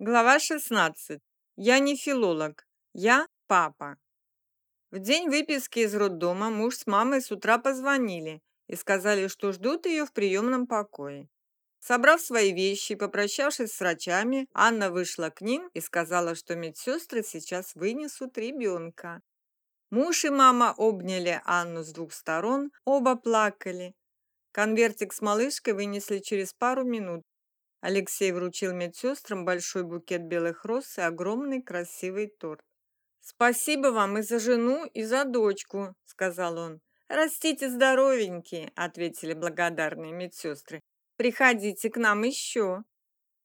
Глава 16. Я не филолог. Я папа. В день выписки из роддома муж с мамой с утра позвонили и сказали, что ждут ее в приемном покое. Собрав свои вещи и попрощавшись с врачами, Анна вышла к ним и сказала, что медсестры сейчас вынесут ребенка. Муж и мама обняли Анну с двух сторон, оба плакали. Конвертик с малышкой вынесли через пару минут, Алексей вручил медсестрам большой букет белых роз и огромный красивый торт. «Спасибо вам и за жену, и за дочку», — сказал он. «Растите здоровенькие», — ответили благодарные медсестры. «Приходите к нам еще».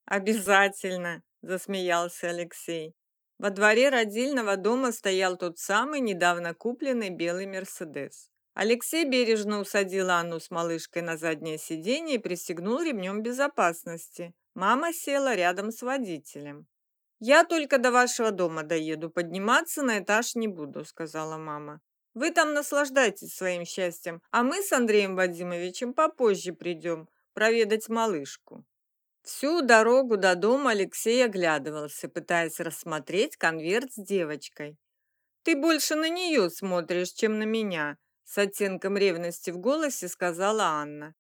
«Обязательно», — засмеялся Алексей. Во дворе родильного дома стоял тот самый недавно купленный белый «Мерседес». Алексей бережно усадил Анну с малышкой на заднее сиденье и пристегнул ремнем безопасности. Мама села рядом с водителем. «Я только до вашего дома доеду, подниматься на этаж не буду», — сказала мама. «Вы там наслаждайтесь своим счастьем, а мы с Андреем Вадимовичем попозже придем проведать малышку». Всю дорогу до дома Алексей оглядывался, пытаясь рассмотреть конверт с девочкой. «Ты больше на нее смотришь, чем на меня», с оттенком ревности в голосе сказала Анна.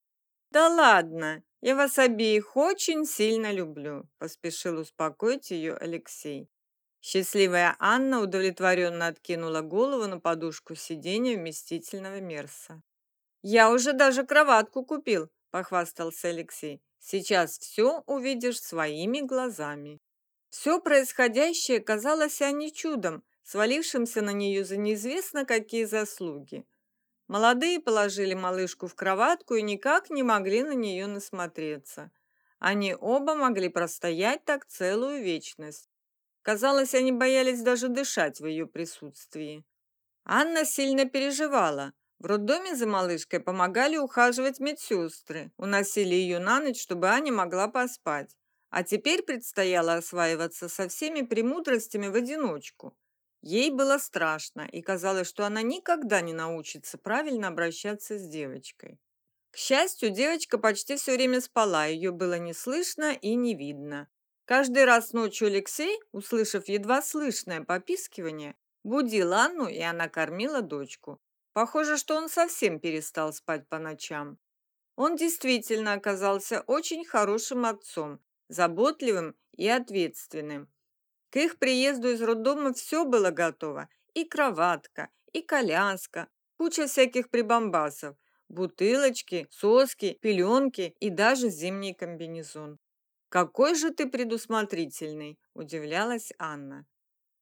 «Да ладно, я вас обеих очень сильно люблю», поспешил успокоить ее Алексей. Счастливая Анна удовлетворенно откинула голову на подушку сиденья вместительного Мерса. «Я уже даже кроватку купил», – похвастался Алексей. «Сейчас все увидишь своими глазами». Все происходящее казалось Анне чудом, свалившимся на нее за неизвестно какие заслуги. Молодые положили малышку в кроватку и никак не могли на нее насмотреться. Они оба могли простоять так целую вечность. Казалось, они боялись даже дышать в ее присутствии. Анна сильно переживала. В роддоме за малышкой помогали ухаживать медсестры, уносили ее на ночь, чтобы Аня могла поспать. А теперь предстояло осваиваться со всеми премудростями в одиночку. Ей было страшно, и казалось, что она никогда не научится правильно обращаться с девочкой. К счастью, девочка почти все время спала, ее было не слышно и не видно. Каждый раз ночью Алексей, услышав едва слышное попискивание, будил Анну, и она кормила дочку. Похоже, что он совсем перестал спать по ночам. Он действительно оказался очень хорошим отцом, заботливым и ответственным. К их приезду из роддома все было готово. И кроватка, и коляска, куча всяких прибамбасов, бутылочки, соски, пеленки и даже зимний комбинезон. «Какой же ты предусмотрительный!» – удивлялась Анна.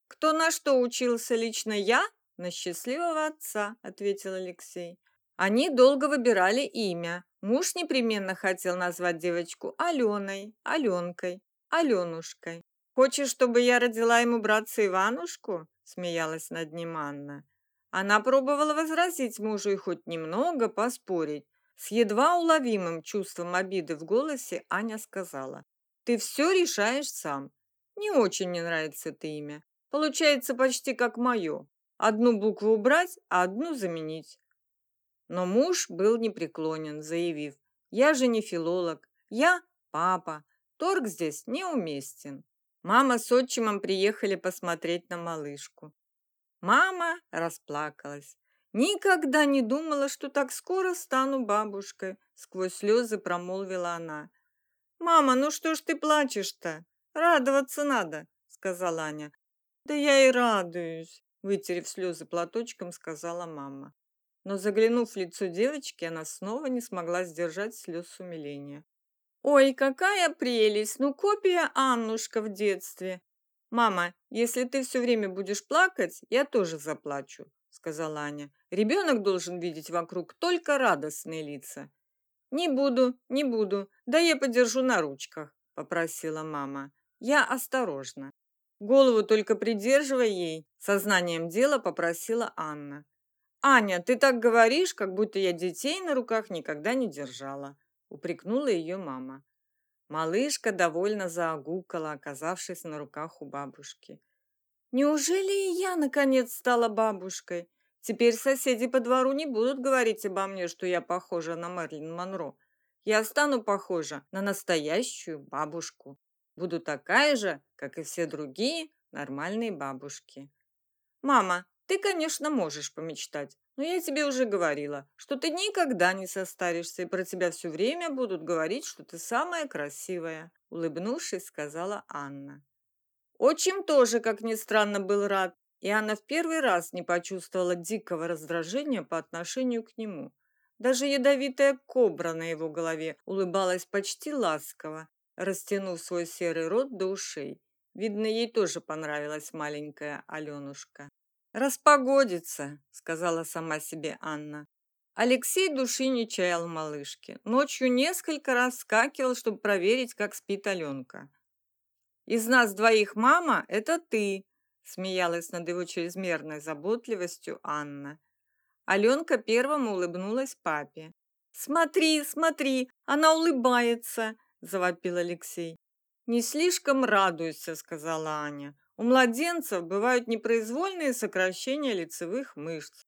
«Кто на что учился лично я? На счастливого отца», – ответил Алексей. Они долго выбирали имя. Муж непременно хотел назвать девочку Аленой, Аленкой, Аленушкой. «Хочешь, чтобы я родила ему братца Иванушку?» – смеялась над ним Анна. Она пробовала возразить мужу и хоть немного поспорить. С едва уловимым чувством обиды в голосе Аня сказала. «Ты все решаешь сам. Не очень мне нравится это имя. Получается почти как мое. Одну букву убрать, а одну заменить». Но муж был непреклонен, заявив. «Я же не филолог. Я папа. Торг здесь неуместен». Мама с отчимом приехали посмотреть на малышку. Мама расплакалась. Никогда не думала, что так скоро стану бабушкой, сквозь слезы промолвила она. Мама, ну что ж ты плачешь-то? Радоваться надо, сказала Аня. Да я и радуюсь, вытерев слезы платочком, сказала мама. Но заглянув в лицо девочки, она снова не смогла сдержать слез умиления. Ой, какая прелесть! Ну, копия Аннушка в детстве. Мама, если ты все время будешь плакать, я тоже заплачу, сказала Аня. Ребенок должен видеть вокруг только радостные лица. Не буду, не буду. Да я подержу на ручках, попросила мама. Я осторожно. Голову только придерживай ей, сознанием дела попросила Анна. Аня, ты так говоришь, как будто я детей на руках никогда не держала упрекнула ее мама. Малышка довольно заагукала, оказавшись на руках у бабушки. Неужели и я наконец стала бабушкой? Теперь соседи по двору не будут говорить обо мне, что я похожа на Мерлин Монро. Я стану похожа на настоящую бабушку, Буду такая же, как и все другие нормальные бабушки. Мама, ты, конечно, можешь помечтать, но я тебе уже говорила, что ты никогда не состаришься, и про тебя все время будут говорить, что ты самая красивая, улыбнувшись, сказала Анна. Отчим тоже, как ни странно, был рад, и Анна в первый раз не почувствовала дикого раздражения по отношению к нему. Даже ядовитая кобра на его голове улыбалась почти ласково, растянув свой серый рот до ушей. Видно, ей тоже понравилась маленькая Аленушка. «Распогодится», — сказала сама себе Анна. Алексей души не чаял малышки. Ночью несколько раз скакивал, чтобы проверить, как спит Аленка. «Из нас двоих мама — это ты», — смеялась над его чрезмерной заботливостью Анна. Аленка первым улыбнулась папе. «Смотри, смотри, она улыбается!» – завопил Алексей. «Не слишком радуйся», – сказала Аня. «У младенцев бывают непроизвольные сокращения лицевых мышц».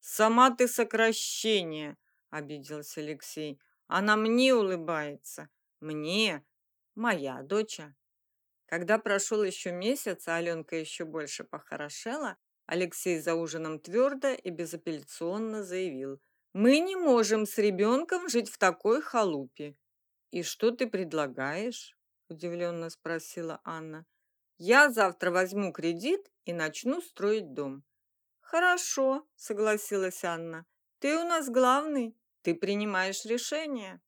«Сама ты сокращение!» – обиделся Алексей. «Она мне улыбается». «Мне? Моя доча». Когда прошел еще месяц, а Аленка еще больше похорошела, Алексей за ужином твердо и безапелляционно заявил. «Мы не можем с ребенком жить в такой халупе». «И что ты предлагаешь?» – удивленно спросила Анна. «Я завтра возьму кредит и начну строить дом». «Хорошо», – согласилась Анна. «Ты у нас главный, ты принимаешь решение».